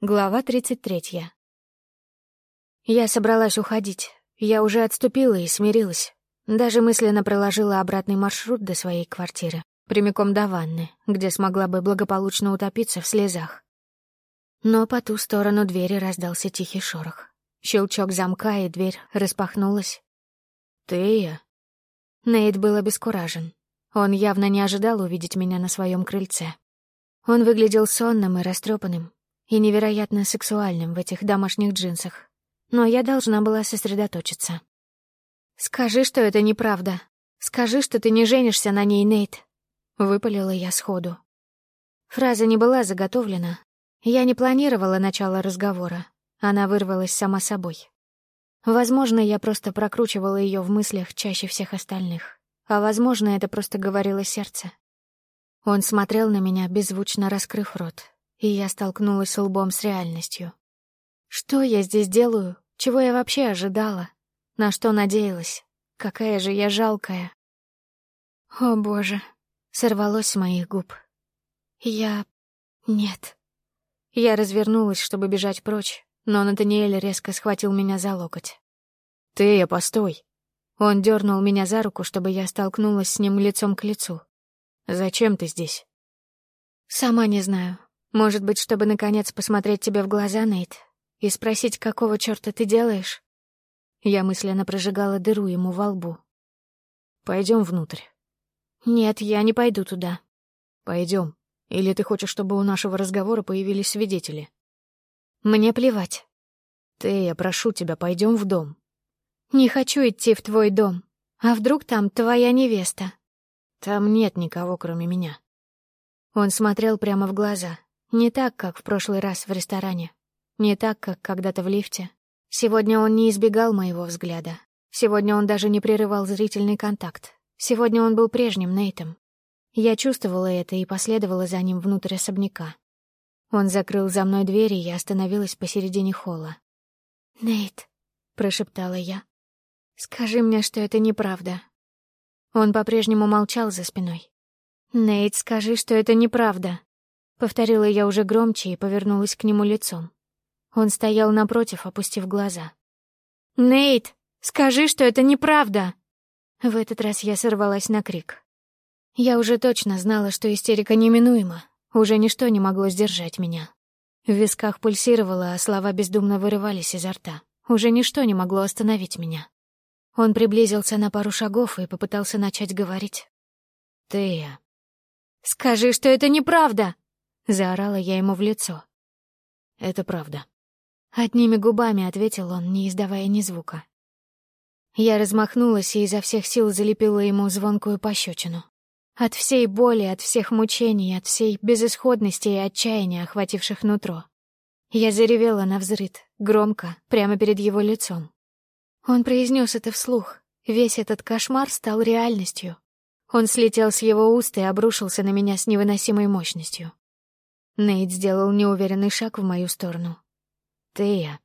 Глава 33. Я собралась уходить. Я уже отступила и смирилась. Даже мысленно проложила обратный маршрут до своей квартиры, прямиком до ванны, где смогла бы благополучно утопиться в слезах. Но по ту сторону двери раздался тихий шорох. Щелчок замка, и дверь распахнулась. «Ты я?» Нейт был обескуражен. Он явно не ожидал увидеть меня на своем крыльце. Он выглядел сонным и растрепанным, и невероятно сексуальным в этих домашних джинсах. Но я должна была сосредоточиться. «Скажи, что это неправда. Скажи, что ты не женишься на ней, Нейт», — выпалила я сходу. Фраза не была заготовлена. Я не планировала начало разговора. Она вырвалась сама собой. Возможно, я просто прокручивала ее в мыслях чаще всех остальных. А возможно, это просто говорило сердце. Он смотрел на меня, беззвучно раскрыв рот, и я столкнулась лбом с реальностью. Что я здесь делаю? Чего я вообще ожидала? На что надеялась? Какая же я жалкая. О, боже, сорвалось с моих губ. Я... Нет. Я развернулась, чтобы бежать прочь, но Натаниэль резко схватил меня за локоть. «Ты, постой!» Он дернул меня за руку, чтобы я столкнулась с ним лицом к лицу. «Зачем ты здесь?» «Сама не знаю. Может быть, чтобы наконец посмотреть тебе в глаза, Нейт, и спросить, какого черта ты делаешь? Я мысленно прожигала дыру ему во лбу. Пойдем внутрь. Нет, я не пойду туда. Пойдем. Или ты хочешь, чтобы у нашего разговора появились свидетели? Мне плевать. Ты, я прошу тебя, пойдем в дом. Не хочу идти в твой дом. А вдруг там твоя невеста? Там нет никого, кроме меня. Он смотрел прямо в глаза, не так, как в прошлый раз в ресторане. Не так, как когда-то в лифте. Сегодня он не избегал моего взгляда. Сегодня он даже не прерывал зрительный контакт. Сегодня он был прежним Нейтом. Я чувствовала это и последовала за ним внутрь особняка. Он закрыл за мной дверь, и я остановилась посередине холла. «Нейт», — прошептала я, — «скажи мне, что это неправда». Он по-прежнему молчал за спиной. «Нейт, скажи, что это неправда». Повторила я уже громче и повернулась к нему лицом. Он стоял напротив, опустив глаза. «Нейт, скажи, что это неправда!» В этот раз я сорвалась на крик. Я уже точно знала, что истерика неминуема. Уже ничто не могло сдержать меня. В висках пульсировало, а слова бездумно вырывались изо рта. Уже ничто не могло остановить меня. Он приблизился на пару шагов и попытался начать говорить. «Ты...» «Скажи, что это неправда!» Заорала я ему в лицо. «Это правда». Одними губами ответил он, не издавая ни звука. Я размахнулась и изо всех сил залепила ему звонкую пощечину. От всей боли, от всех мучений, от всей безысходности и отчаяния, охвативших нутро. Я заревела на взрыд, громко, прямо перед его лицом. Он произнес это вслух. Весь этот кошмар стал реальностью. Он слетел с его уст и обрушился на меня с невыносимой мощностью. Нейт сделал неуверенный шаг в мою сторону. «Тея».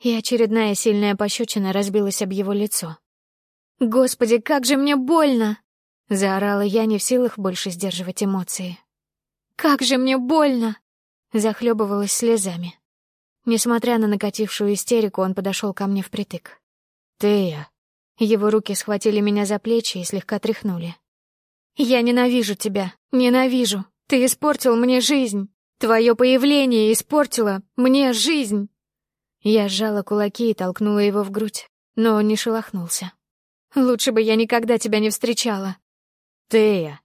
И очередная сильная пощечина разбилась об его лицо. «Господи, как же мне больно!» — заорала я, не в силах больше сдерживать эмоции. «Как же мне больно!» — захлебывалась слезами. Несмотря на накатившую истерику, он подошел ко мне впритык. «Тея». Его руки схватили меня за плечи и слегка тряхнули. «Я ненавижу тебя, ненавижу. Ты испортил мне жизнь. Твое появление испортило мне жизнь!» Я сжала кулаки и толкнула его в грудь, но он не шелохнулся. «Лучше бы я никогда тебя не встречала!» «Тея!»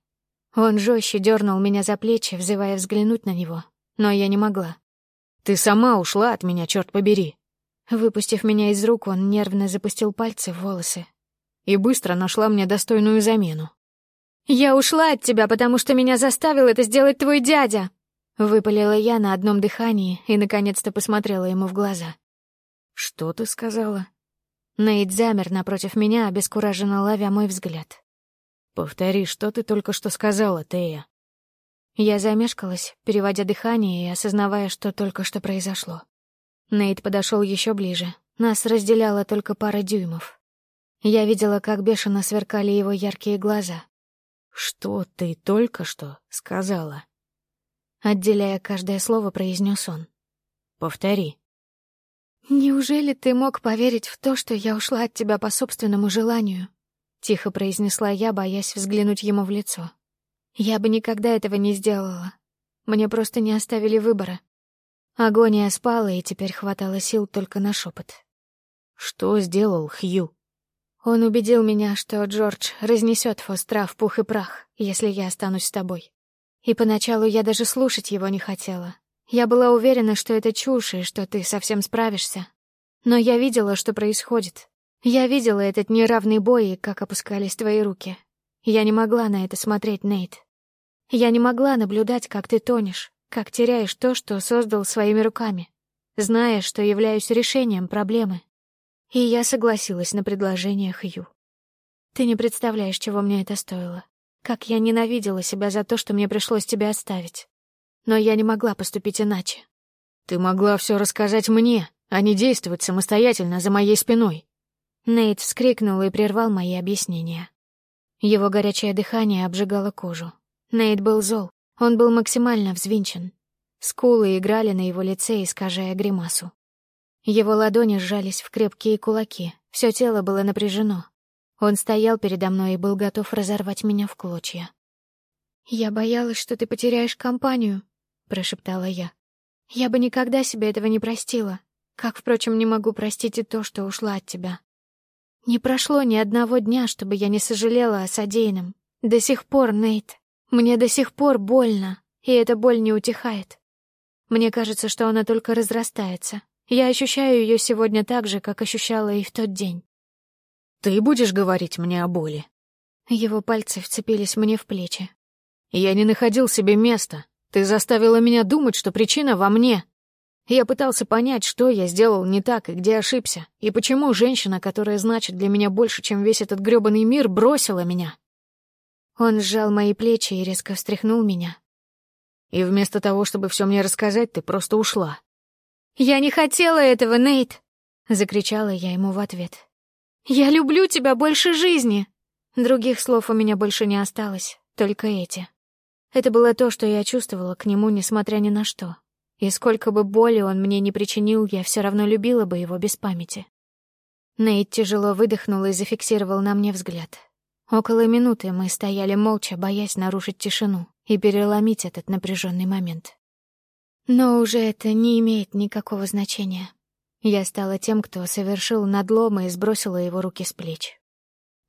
Он жестче дернул меня за плечи, взывая взглянуть на него, но я не могла. «Ты сама ушла от меня, черт побери!» Выпустив меня из рук, он нервно запустил пальцы в волосы и быстро нашла мне достойную замену. «Я ушла от тебя, потому что меня заставил это сделать твой дядя!» Выпалила я на одном дыхании и, наконец-то, посмотрела ему в глаза. «Что ты сказала?» Нейт замер напротив меня, обескураженно ловя мой взгляд. «Повтори, что ты только что сказала, Тея?» Я замешкалась, переводя дыхание и осознавая, что только что произошло. Нейт подошел еще ближе. Нас разделяла только пара дюймов. Я видела, как бешено сверкали его яркие глаза. «Что ты только что сказала?» Отделяя каждое слово, произнес он. Повтори». «Неужели ты мог поверить в то, что я ушла от тебя по собственному желанию?» — тихо произнесла я, боясь взглянуть ему в лицо. «Я бы никогда этого не сделала. Мне просто не оставили выбора. Агония спала, и теперь хватало сил только на шепот. «Что сделал Хью?» Он убедил меня, что Джордж разнесет Фостра в пух и прах, если я останусь с тобой. И поначалу я даже слушать его не хотела. Я была уверена, что это чушь и что ты совсем справишься. Но я видела, что происходит. Я видела этот неравный бой и как опускались твои руки. Я не могла на это смотреть, Нейт. Я не могла наблюдать, как ты тонешь, как теряешь то, что создал своими руками, зная, что являюсь решением проблемы. И я согласилась на предложение Хью. Ты не представляешь, чего мне это стоило. Как я ненавидела себя за то, что мне пришлось тебя оставить. Но я не могла поступить иначе. Ты могла все рассказать мне, а не действовать самостоятельно за моей спиной. Нейт вскрикнул и прервал мои объяснения. Его горячее дыхание обжигало кожу. Нейт был зол, он был максимально взвинчен. Скулы играли на его лице, искажая гримасу. Его ладони сжались в крепкие кулаки, все тело было напряжено. Он стоял передо мной и был готов разорвать меня в клочья. «Я боялась, что ты потеряешь компанию», — прошептала я. «Я бы никогда себе этого не простила, как, впрочем, не могу простить и то, что ушла от тебя. Не прошло ни одного дня, чтобы я не сожалела о содеянном. До сих пор, Нейт, мне до сих пор больно, и эта боль не утихает. Мне кажется, что она только разрастается, я ощущаю ее сегодня так же, как ощущала и в тот день. Ты будешь говорить мне о боли? Его пальцы вцепились мне в плечи. Я не находил себе места. Ты заставила меня думать, что причина во мне. Я пытался понять, что я сделал не так и где ошибся, и почему женщина, которая значит для меня больше, чем весь этот грёбаный мир, бросила меня. Он сжал мои плечи и резко встряхнул меня. И вместо того, чтобы все мне рассказать, ты просто ушла. «Я не хотела этого, Нейт!» — закричала я ему в ответ. «Я люблю тебя больше жизни!» Других слов у меня больше не осталось, только эти. Это было то, что я чувствовала к нему, несмотря ни на что. И сколько бы боли он мне не причинил, я все равно любила бы его без памяти. Нейт тяжело выдохнул и зафиксировал на мне взгляд. Около минуты мы стояли молча, боясь нарушить тишину и переломить этот напряженный момент. Но уже это не имеет никакого значения. Я стала тем, кто совершил надлом и сбросила его руки с плеч.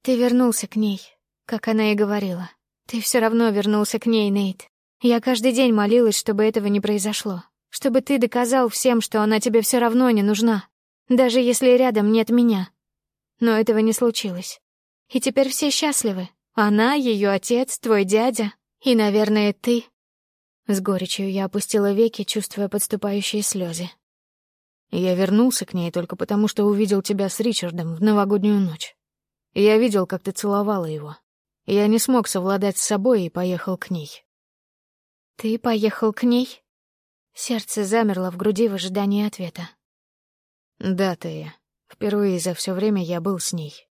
Ты вернулся к ней, как она и говорила. Ты все равно вернулся к ней, Нейт. Я каждый день молилась, чтобы этого не произошло. Чтобы ты доказал всем, что она тебе все равно не нужна. Даже если рядом нет меня. Но этого не случилось. И теперь все счастливы. Она, ее отец, твой дядя. И, наверное, ты. С горечью я опустила веки, чувствуя подступающие слезы. Я вернулся к ней только потому, что увидел тебя с Ричардом в новогоднюю ночь. Я видел, как ты целовала его. Я не смог совладать с собой и поехал к ней. Ты поехал к ней? Сердце замерло в груди в ожидании ответа. Да, Тея. Впервые за все время я был с ней.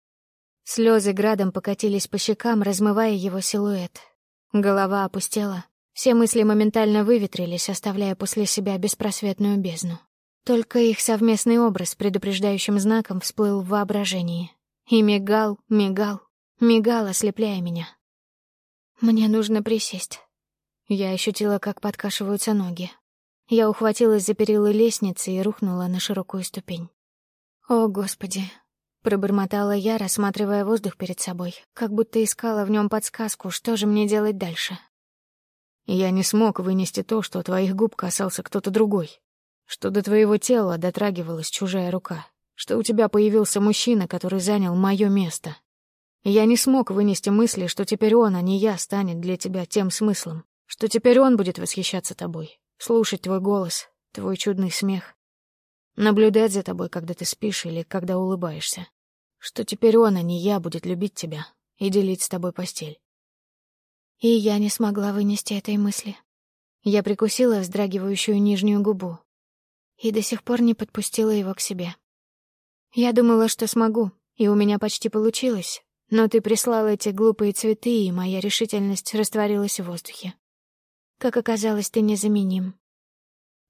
Слезы градом покатились по щекам, размывая его силуэт. Голова опустела, все мысли моментально выветрились, оставляя после себя беспросветную бездну. Только их совместный образ предупреждающим знаком всплыл в воображении. И мигал, мигал, мигал, ослепляя меня. Мне нужно присесть. Я ощутила, как подкашиваются ноги. Я ухватилась за перила лестницы и рухнула на широкую ступень. «О, Господи!» — пробормотала я, рассматривая воздух перед собой, как будто искала в нем подсказку, что же мне делать дальше. Я не смог вынести то, что твоих губ касался кто-то другой, что до твоего тела дотрагивалась чужая рука, что у тебя появился мужчина, который занял мое место. Я не смог вынести мысли, что теперь он, а не я, станет для тебя тем смыслом, что теперь он будет восхищаться тобой, слушать твой голос, твой чудный смех, наблюдать за тобой, когда ты спишь или когда улыбаешься, что теперь он, а не я, будет любить тебя и делить с тобой постель. И я не смогла вынести этой мысли. Я прикусила вздрагивающую нижнюю губу и до сих пор не подпустила его к себе. Я думала, что смогу, и у меня почти получилось, но ты прислал эти глупые цветы, и моя решительность растворилась в воздухе. Как оказалось, ты незаменим.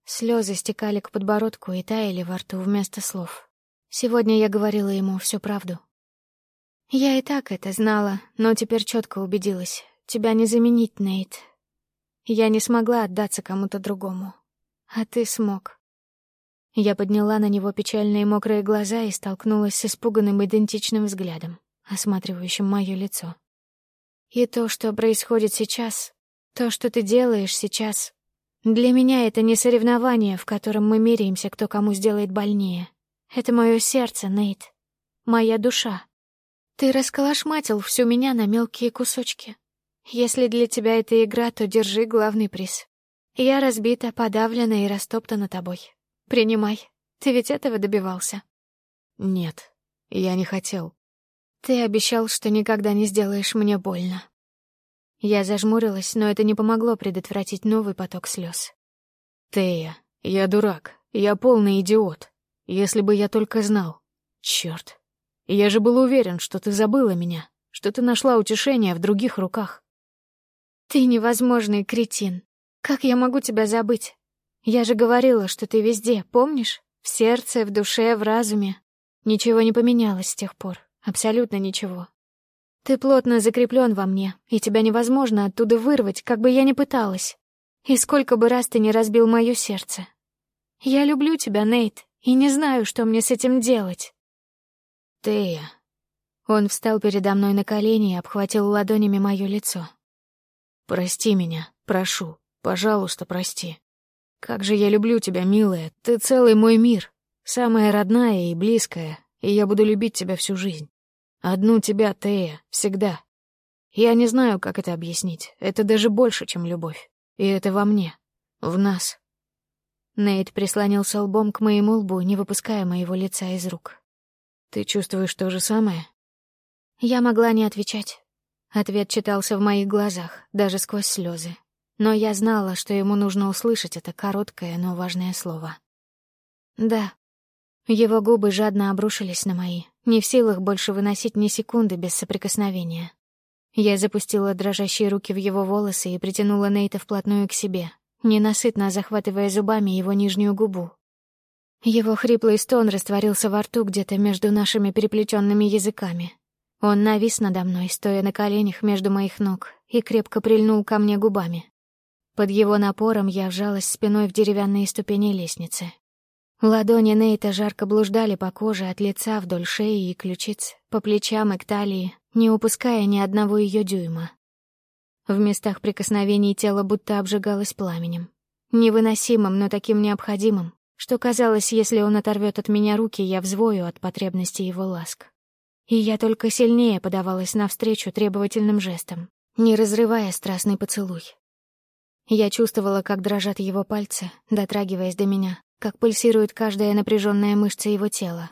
Слезы стекали к подбородку и таяли во рту вместо слов. Сегодня я говорила ему всю правду. Я и так это знала, но теперь четко убедилась. Тебя не заменить, Нейт. Я не смогла отдаться кому-то другому. А ты смог. Я подняла на него печальные мокрые глаза и столкнулась с испуганным идентичным взглядом, осматривающим мое лицо. И то, что происходит сейчас, то, что ты делаешь сейчас, для меня это не соревнование, в котором мы меряемся, кто кому сделает больнее. Это мое сердце, Нейт. Моя душа. Ты расколошматил всю меня на мелкие кусочки. Если для тебя это игра, то держи главный приз. Я разбита, подавлена и растоптана тобой. Принимай. Ты ведь этого добивался? Нет, я не хотел. Ты обещал, что никогда не сделаешь мне больно. Я зажмурилась, но это не помогло предотвратить новый поток слез. Тея, я дурак, я полный идиот. Если бы я только знал. Черт. Я же был уверен, что ты забыла меня, что ты нашла утешение в других руках. Ты невозможный кретин. Как я могу тебя забыть? Я же говорила, что ты везде, помнишь? В сердце, в душе, в разуме. Ничего не поменялось с тех пор. Абсолютно ничего. Ты плотно закреплен во мне, и тебя невозможно оттуда вырвать, как бы я ни пыталась. И сколько бы раз ты не разбил мое сердце. Я люблю тебя, Нейт, и не знаю, что мне с этим делать. Тея. Он встал передо мной на колени и обхватил ладонями мое лицо. Прости меня, прошу, пожалуйста, прости. Как же я люблю тебя, милая, ты целый мой мир, самая родная и близкая, и я буду любить тебя всю жизнь. Одну тебя, Тея, всегда. Я не знаю, как это объяснить. Это даже больше, чем любовь. И это во мне, в нас. Нейт прислонился лбом к моему лбу, не выпуская моего лица из рук. Ты чувствуешь то же самое? Я могла не отвечать. Ответ читался в моих глазах, даже сквозь слезы. Но я знала, что ему нужно услышать это короткое, но важное слово. Да. Его губы жадно обрушились на мои, не в силах больше выносить ни секунды без соприкосновения. Я запустила дрожащие руки в его волосы и притянула Нейта вплотную к себе, ненасытно захватывая зубами его нижнюю губу. Его хриплый стон растворился во рту где-то между нашими переплетенными языками, он навис надо мной, стоя на коленях между моих ног, и крепко прильнул ко мне губами. Под его напором я вжалась спиной в деревянные ступени лестницы. Ладони Нейта жарко блуждали по коже от лица вдоль шеи и ключиц, по плечам и к талии, не упуская ни одного ее дюйма. В местах прикосновений тело будто обжигалось пламенем. Невыносимым, но таким необходимым, что казалось, если он оторвет от меня руки, я взвою от потребности его ласк и я только сильнее подавалась навстречу требовательным жестам, не разрывая страстный поцелуй. Я чувствовала, как дрожат его пальцы, дотрагиваясь до меня, как пульсирует каждая напряженная мышца его тела.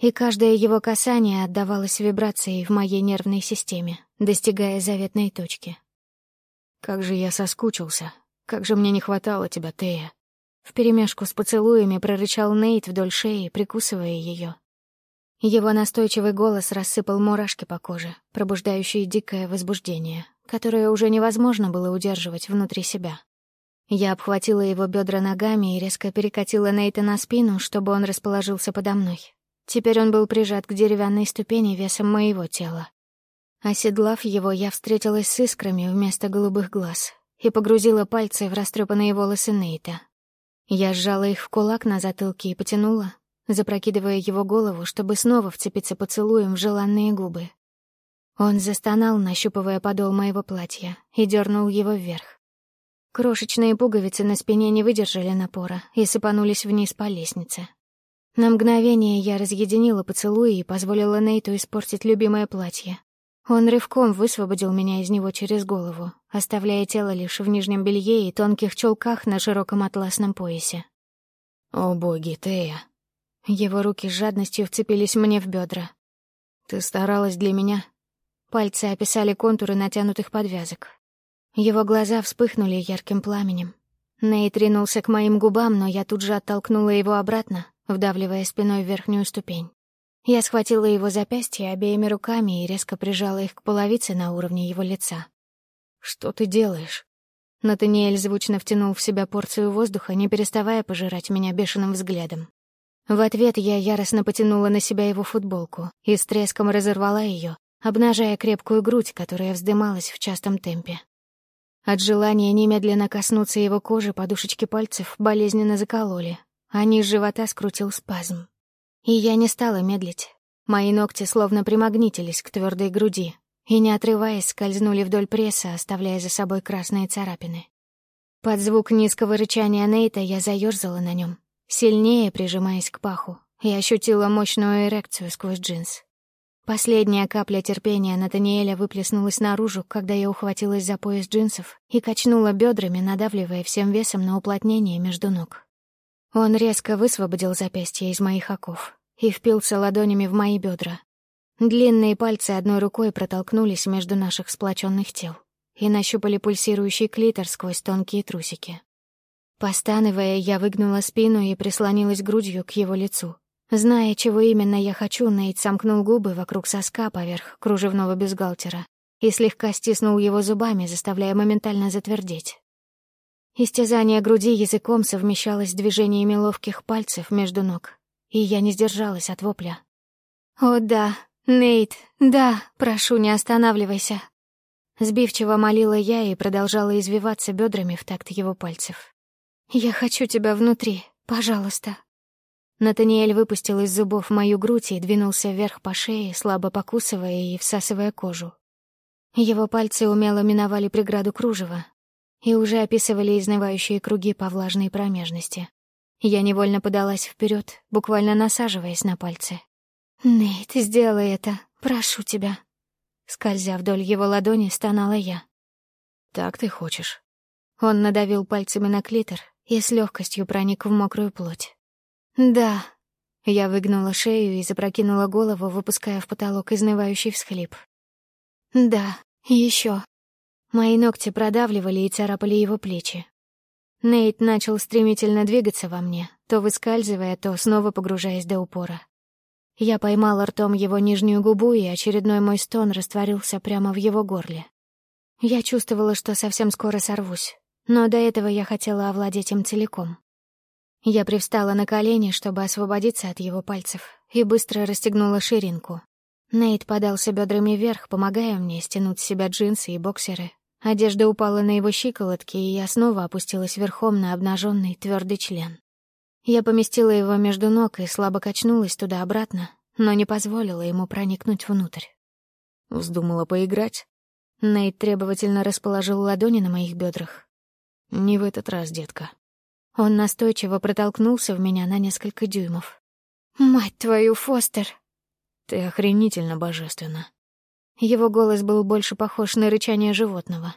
И каждое его касание отдавалось вибрацией в моей нервной системе, достигая заветной точки. «Как же я соскучился! Как же мне не хватало тебя, Тея!» Вперемешку с поцелуями прорычал Нейт вдоль шеи, прикусывая ее. Его настойчивый голос рассыпал мурашки по коже, пробуждающие дикое возбуждение, которое уже невозможно было удерживать внутри себя. Я обхватила его бедра ногами и резко перекатила Нейта на спину, чтобы он расположился подо мной. Теперь он был прижат к деревянной ступени весом моего тела. Оседлав его, я встретилась с искрами вместо голубых глаз и погрузила пальцы в растрепанные волосы Нейта. Я сжала их в кулак на затылке и потянула, запрокидывая его голову, чтобы снова вцепиться поцелуем в желанные губы. Он застонал, нащупывая подол моего платья, и дернул его вверх. Крошечные пуговицы на спине не выдержали напора и сыпанулись вниз по лестнице. На мгновение я разъединила поцелуи и позволила Нейту испортить любимое платье. Он рывком высвободил меня из него через голову, оставляя тело лишь в нижнем белье и тонких чулках на широком атласном поясе. «О боги, Тея!» Его руки с жадностью вцепились мне в бедра. «Ты старалась для меня?» Пальцы описали контуры натянутых подвязок. Его глаза вспыхнули ярким пламенем. Нейт ринулся к моим губам, но я тут же оттолкнула его обратно, вдавливая спиной в верхнюю ступень. Я схватила его запястье обеими руками и резко прижала их к половице на уровне его лица. «Что ты делаешь?» Натаниэль звучно втянул в себя порцию воздуха, не переставая пожирать меня бешеным взглядом. В ответ я яростно потянула на себя его футболку и с треском разорвала ее, обнажая крепкую грудь, которая вздымалась в частом темпе. От желания немедленно коснуться его кожи подушечки пальцев болезненно закололи, а низ живота скрутил спазм. И я не стала медлить. Мои ногти словно примагнитились к твердой груди и, не отрываясь, скользнули вдоль пресса, оставляя за собой красные царапины. Под звук низкого рычания Нейта я заёрзала на нем, сильнее прижимаясь к паху, и ощутила мощную эрекцию сквозь джинс. Последняя капля терпения Натаниэля выплеснулась наружу, когда я ухватилась за пояс джинсов и качнула бедрами, надавливая всем весом на уплотнение между ног. Он резко высвободил запястье из моих оков и впился ладонями в мои бедра. Длинные пальцы одной рукой протолкнулись между наших сплоченных тел и нащупали пульсирующий клитор сквозь тонкие трусики. Постанывая, я выгнула спину и прислонилась грудью к его лицу, Зная, чего именно я хочу, Нейт сомкнул губы вокруг соска поверх кружевного бюстгальтера и слегка стиснул его зубами, заставляя моментально затвердеть. Истязание груди языком совмещалось с движениями ловких пальцев между ног, и я не сдержалась от вопля. «О да, Нейт, да, прошу, не останавливайся!» Сбивчиво молила я и продолжала извиваться бедрами в такт его пальцев. «Я хочу тебя внутри, пожалуйста, Натаниэль выпустил из зубов мою грудь и двинулся вверх по шее, слабо покусывая и всасывая кожу. Его пальцы умело миновали преграду кружева и уже описывали изнывающие круги по влажной промежности. Я невольно подалась вперед, буквально насаживаясь на пальцы. «Нейт, сделай это, прошу тебя». Скользя вдоль его ладони, стонала я. «Так ты хочешь?» Он надавил пальцами на клитор и с легкостью проник в мокрую плоть. «Да». Я выгнула шею и запрокинула голову, выпуская в потолок изнывающий всхлип. «Да, еще». Мои ногти продавливали и царапали его плечи. Нейт начал стремительно двигаться во мне, то выскальзывая, то снова погружаясь до упора. Я поймала ртом его нижнюю губу, и очередной мой стон растворился прямо в его горле. Я чувствовала, что совсем скоро сорвусь, но до этого я хотела овладеть им целиком. Я привстала на колени, чтобы освободиться от его пальцев, и быстро расстегнула ширинку. Нейт подался бедрами вверх, помогая мне стянуть с себя джинсы и боксеры. Одежда упала на его щиколотки, и я снова опустилась верхом на обнаженный твердый член. Я поместила его между ног и слабо качнулась туда-обратно, но не позволила ему проникнуть внутрь. Вздумала поиграть? Нейт требовательно расположил ладони на моих бедрах. «Не в этот раз, детка. Он настойчиво протолкнулся в меня на несколько дюймов. «Мать твою, Фостер!» «Ты охренительно божественна». Его голос был больше похож на рычание животного.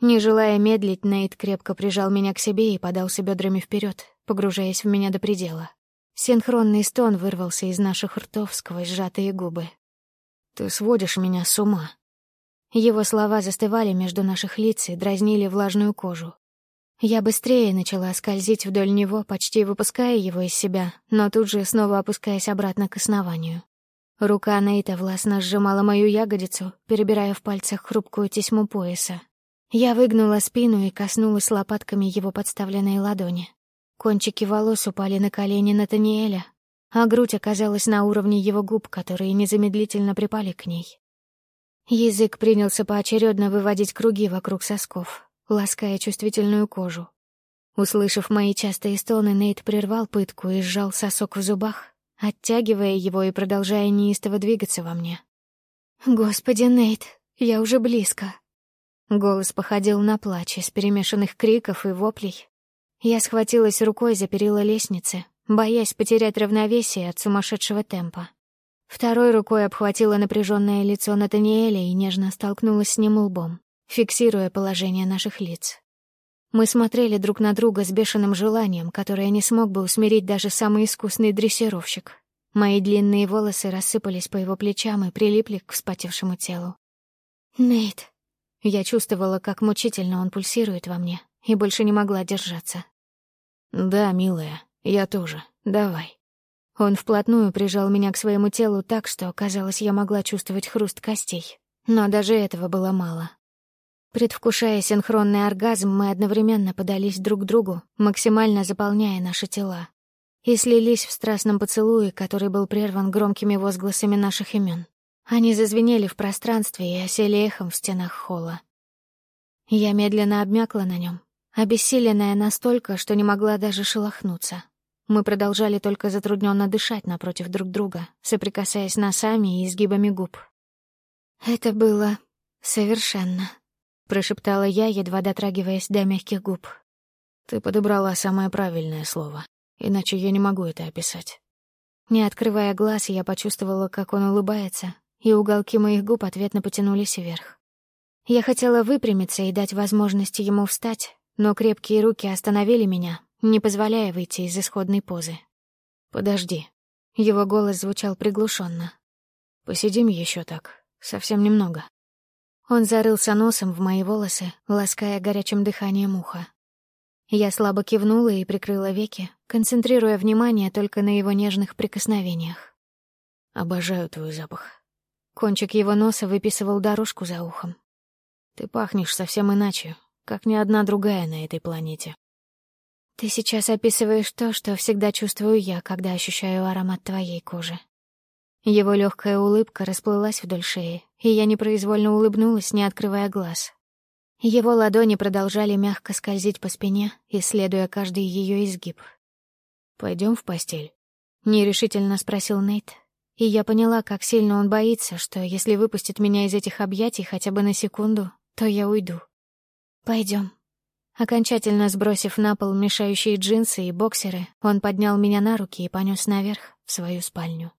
Не желая медлить, Нейт крепко прижал меня к себе и подался бедрами вперед, погружаясь в меня до предела. Синхронный стон вырвался из наших ртов сквозь сжатые губы. «Ты сводишь меня с ума». Его слова застывали между наших лиц и дразнили влажную кожу. Я быстрее начала скользить вдоль него, почти выпуская его из себя, но тут же снова опускаясь обратно к основанию. Рука Нейта властно сжимала мою ягодицу, перебирая в пальцах хрупкую тесьму пояса. Я выгнула спину и коснулась лопатками его подставленной ладони. Кончики волос упали на колени Натаниэля, а грудь оказалась на уровне его губ, которые незамедлительно припали к ней. Язык принялся поочередно выводить круги вокруг сосков, лаская чувствительную кожу. Услышав мои частые стоны, Нейт прервал пытку и сжал сосок в зубах, оттягивая его и продолжая неистово двигаться во мне. «Господи, Нейт, я уже близко». Голос походил на плач из перемешанных криков и воплей. Я схватилась рукой за перила лестницы, боясь потерять равновесие от сумасшедшего темпа. Второй рукой обхватила напряженное лицо Натаниэля и нежно столкнулась с ним лбом фиксируя положение наших лиц. Мы смотрели друг на друга с бешеным желанием, которое не смог бы усмирить даже самый искусный дрессировщик. Мои длинные волосы рассыпались по его плечам и прилипли к вспотевшему телу. «Нейт!» Я чувствовала, как мучительно он пульсирует во мне, и больше не могла держаться. «Да, милая, я тоже. Давай». Он вплотную прижал меня к своему телу так, что, казалось, я могла чувствовать хруст костей. Но даже этого было мало. Предвкушая синхронный оргазм, мы одновременно подались друг к другу, максимально заполняя наши тела. И слились в страстном поцелуе, который был прерван громкими возгласами наших имен. Они зазвенели в пространстве и осели эхом в стенах холла. Я медленно обмякла на нем, обессиленная настолько, что не могла даже шелохнуться. Мы продолжали только затрудненно дышать напротив друг друга, соприкасаясь носами и изгибами губ. Это было совершенно — прошептала я, едва дотрагиваясь до мягких губ. «Ты подобрала самое правильное слово, иначе я не могу это описать». Не открывая глаз, я почувствовала, как он улыбается, и уголки моих губ ответно потянулись вверх. Я хотела выпрямиться и дать возможность ему встать, но крепкие руки остановили меня, не позволяя выйти из исходной позы. «Подожди». Его голос звучал приглушенно. «Посидим еще так, совсем немного». Он зарылся носом в мои волосы, лаская горячим дыханием уха. Я слабо кивнула и прикрыла веки, концентрируя внимание только на его нежных прикосновениях. «Обожаю твой запах». Кончик его носа выписывал дорожку за ухом. «Ты пахнешь совсем иначе, как ни одна другая на этой планете». «Ты сейчас описываешь то, что всегда чувствую я, когда ощущаю аромат твоей кожи», его легкая улыбка расплылась вдоль шеи, и я непроизвольно улыбнулась, не открывая глаз. Его ладони продолжали мягко скользить по спине, исследуя каждый ее изгиб. Пойдем в постель?» — нерешительно спросил Нейт. И я поняла, как сильно он боится, что если выпустит меня из этих объятий хотя бы на секунду, то я уйду. Пойдем. Окончательно сбросив на пол мешающие джинсы и боксеры, он поднял меня на руки и понес наверх, в свою спальню.